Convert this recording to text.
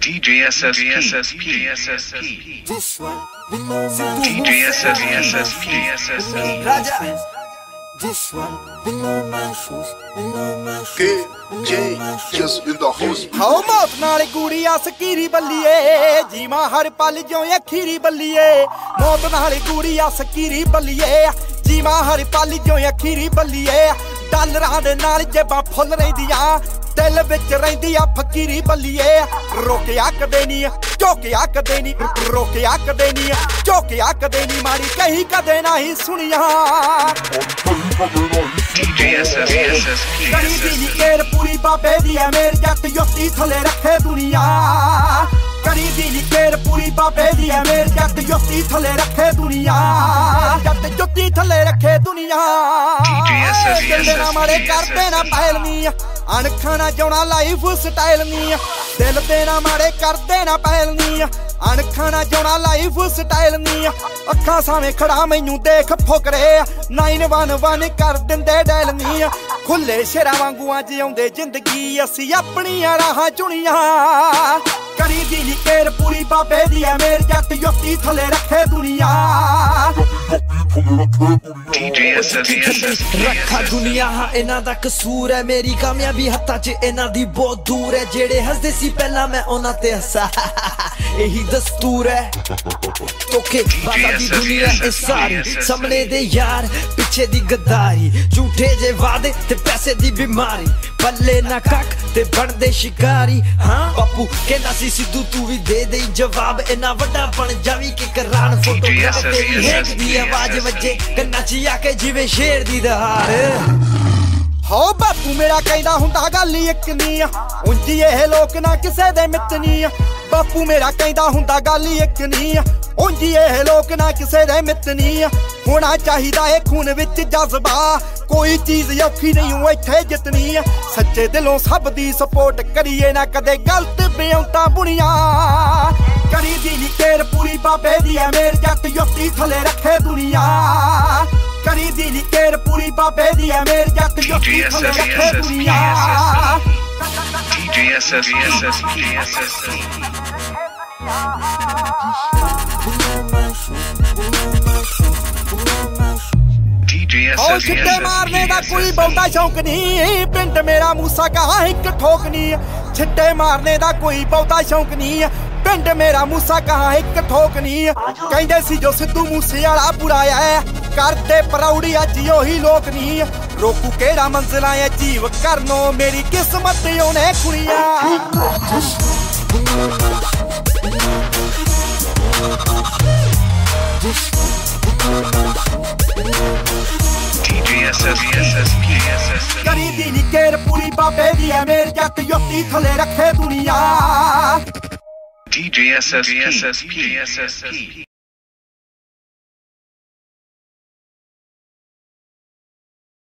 DJ SSP, SSP, This one, we know my DJ SSP, SSP, Raja. This one, we know my shoes, we know my shoes. Kid J just in the house. ਹਾਉ ਮੌਤ ਨਾਲ ਕੁੜੀਆ ਸਕੀਰੀ ਬੱਲੀਏ ਜੀਵਾਂ ਹਰ ਪਲ ਜਿਉਂ ਅਖੀਰੀ ਬੱਲੀਏ ਮੌਤ ਨਾਲ ਕੁੜੀਆ ਸਕੀਰੀ ਬੱਲੀਏ ਜੀਵਾਂ ਹਰ ਪਲ ਜਿਉਂ ਅਖੀਰੀ ਬੱਲੀਏ ਡਾਲਰਾਂ ਦੇ ਨਾਲ ਜੇਬਾਂ ਫੁੱਲ ਰਹਿੰਦੀਆਂ ਦਿਲ ਵਿੱਚ ਰਹਿੰਦੀ ਆ ਫਕੀਰੀ ਬੱਲੀਏ। ਰੋਕਿਆ ਕਦੇ ਨਹੀਂ ਝੋਕਿਆ ਕਦੇ ਨਹੀਂ ਰੋਕਿਆ ਕਦੇ ਨਹੀਂ ਝੋਕਿਆ ਕਦੇ ਨਹੀਂ ਮਾਰੀ ਕਹੀ ਕਦੇ ਨਹੀਂ ਸੁਣੀਆਂ। ਕਰੀ ਦੀ ਨੀ ਕੇਰ ਪੂਰੀ ਬਾਬੇ ਦੀ ਐ ਮੇਰ ਜੱਟ ਯੋਤੀ ਥਲੇ ਰੱਖੇ ਦੁਨੀਆ। ਕਰੀ ਦੀ ਨੀ ਕੇਰ ਪੂਰੀ ਬਾਬੇ ਦੀ ਐ ਮੇਰ ਜੱਟ ਯੋਤੀ ਥਲੇ ਰੱਖੇ ਦੁਨੀਆ। ਜੱਟ ਜੁੱਤੀ ਥਲੇ ਰੱਖੇ ਦੁਨੀਆ। ਨਾ ਮਾਰੇ ਕਰਦੇ ਨਾ ਪਹਿਲਨੀ ਅਣਖਾਂ ਨਾ ਜਾਉਣਾ ਲਾਈਫ ਸਟਾਈਲ ਨਹੀਂ ਦਿਲ ਤੇ ਨਾ ਮਾਰੇ ਕਰਦੇ ਨਾ ਪਹਿਲਨੀ ਅਣਖਾਂ ਨਾ ਜਾਉਣਾ ਲਾਈਫ ਸਟਾਈਲ ਨਹੀਂ ਅੱਖਾਂ ਸਾਵੇਂ ਖੜਾ ਮੈਨੂੰ ਦੇਖ ਫੁਕਰੇ 911 ਕਰ ਦਿੰਦੇ ਡੈਲ ਨਹੀਂ ਖੁੱਲੇ ਸ਼ੇਰਾਂ ਵਾਂਗੂ ਅੱਜ ਆਉਂਦੇ ਜ਼ਿੰਦਗੀ, ਅਸੀਂ ਆਪਣੀਆਂ ਰਾਹਾਂ ਚੁਣੀਆਂ। ਕਰੀ ਦੀ ਨੀ ਕੇਰ ਪੂਰੀ, ਬਾਬੇ ਦੀ ਐ ਮੇਰ ਜੱਟ ਯੋਤੀ ਥਲੇ ਰੱਖੇ ਦੁਨੀਆ। ਰੱਖਾ ਦੁਨੀਆ ਹਾਂ ਇਹਨਾਂ ਦਾ ਕਸੂਰ ਹੈ ਮੇਰੀ ਕਾਮਯਾਬੀ ਹੱਥਾਂ 'ਚ ਇਹਨਾਂ ਦੀ ਬਹੁਤ ਦੂਰ ਹੈ ਜਿਹੜੇ ਹੱਸਦੇ ਸੀ ਪਹਿਲਾਂ ਮੈਂ ਉਹਨਾਂ ਤੇ ਹੱਸਾ ਇਹੀ ਦਸਤੂਰ ਹੈ ਤੋਕੇ ਬਾਬਾ ਦੀ ਦੁਨੀਆ ਇਹ ਸਾਰੀ ਸਾਹਮਣੇ ਦੇ ਯਾਰ ਪਿੱਛੇ ਦੀ ਗਦਾਰੀ ਝੂਠੇ ਜੇ ਵਾਦੇ ਤੇ ਪੈਸੇ ਦੀ ਬਿਮਾਰੀ ਪੱਲੇ ਨਾ ਕੱਖ ਤੇ ਬਣਦੇ ਸ਼ਿਕਾਰੀ। ਹਾਂ ਬਾਪੂ ਕਹਿੰਦਾ ਸੀ ਸਿੱਧੂ ਤੂੰ ਵੀ ਦੇ ਦੇ ਜਵਾਬ। ਇਹਨਾਂ ਵੱਡਾ ਬਣ ਜਾਵੀ ਕਿ ਕਰਾਨ ਫੋਟੋਗ੍ਰਾਫ ਤੇਰੀ ਹੈਂਗ ਦੀ ਆਵਾਜ਼ ਵੱਜੇ। ਕੰਨਾਂ 'ਚ ਆ ਕੇ ਜਿਵੇਂ ਸ਼ੇਰ ਦੀ ਦਹਾੜ ਹੋ ਬਾਪੂ ਮੇਰਾ ਕਹਿੰਦਾ ਹੁੰਦਾ ਗੱਲ ਹੀ ਇੱਕ ਨਹੀਂ ਆ। ਉਂਝ ਇਹ ਲੋਕ ਨਾ ਕਿਸੇ ਦੇ ਮਿੱਤ ਨਹੀਂ ਆ। ਬਾਪੂ ਮੇਰਾ ਕਹਿੰਦਾ ਹੁੰਦਾ ਗੱਲ ਹੀ ਇੱਕ ਨਹੀਂ ਆ। ਉਂਝ ਇਹ ਲੋਕ ਨਾ ਕਿਸੇ ਦੇ ਮਿੱਤ ਨਹੀਂ ਹੋਣਾ ਚਾਹੀਦਾ ਏ ਖੂਨ ਵਿੱਚ ਜਜ਼ਬਾ ਕੋਈ ਚੀਜ਼ ਔਖੀ ਨਹੀਂ ਓ ਇੱਥੇ ਜਿੱਤਣੀ ਆ ਸੱਚੇ ਦਿਲੋਂ ਸਭ ਦੀ ਸਪੋਰਟ ਕਰੀਏ ਨਾ ਕਦੇ ਗਲਤ ਬਿਉਂਤਾ ਬੁਣੀਆਂ ਕਰੀ ਦੀ ਨੀ ਕੇਰ ਪੂਰੀ ਬਾਬੇ ਦੀ ਐ ਮੇਰ ਜੱਟ ਯੋਤੀ ਥਲੇ ਰੱਖੇ ਦੁਨੀਆ ਕਰੀ ਦੀ ਨੀ ਕੇਰ ਪੂਰੀ ਬਾਬੇ ਦੀ ਐ ਮੇਰ ਜੱਟ ਯੋਤੀ ਥਲੇ ਰੱਖੇ ਦੁਨੀਆ DJ SSP, SSP, SSP, SSP, ਛਿੱਟੇ ਮਾਰਨੇ ਦਾ ਕੋਈ ਬਹੁਤਾ ਸ਼ੌਂਕ ਨਹੀਂ। ਪਿੰਡ ਮੇਰਾ ਮੂਸਾ ਕਹਾ ਇੱਕ ਠੋਕ ਨਹੀਂ। ਛਿੱਟੇ ਮਾਰਨੇ ਦਾ ਕੋਈ ਬਹੁਤਾ ਸ਼ੌਂਕ ਨਹੀਂ। ਪਿੰਡ ਮੇਰਾ ਮੂਸਾ ਕਹਾ ਇੱਕ ਠੋਕ ਨਹੀਂ। ਕਹਿੰਦੇ ਸੀ ਜੋ ਸਿੱਧੂ ਮੂਸੇ ਵਾਲਾ ਬੁਰਾਇਆ ਹੈ ਕਰਦੇ ਪਰੌੜੀ ਅੱਜ ਉਹੀ ਲੋਕ ਨਹੀਂ। ਰੋਕੂ ਕਿਹੜਾ ਮੰਜ਼ਲਾਂ ਐ ਜੀਵ ਕਰਨੋ ਮੇਰੀ ਕਿਸਮਤ ਉਹਨੇ ਖੁਰੀਆਂ ਕਰੀ ਦੀ ਨੀ ਕੇਰ ਪੂਰੀ ਬਾਬੇ ਦੀ ਐ ਮੇਰ ਜੱਟ ਯੋਤੀ ਥਲੇ ਰੱਖੇ ਦੁਨੀਆ DJ SSP, SSP, SSP.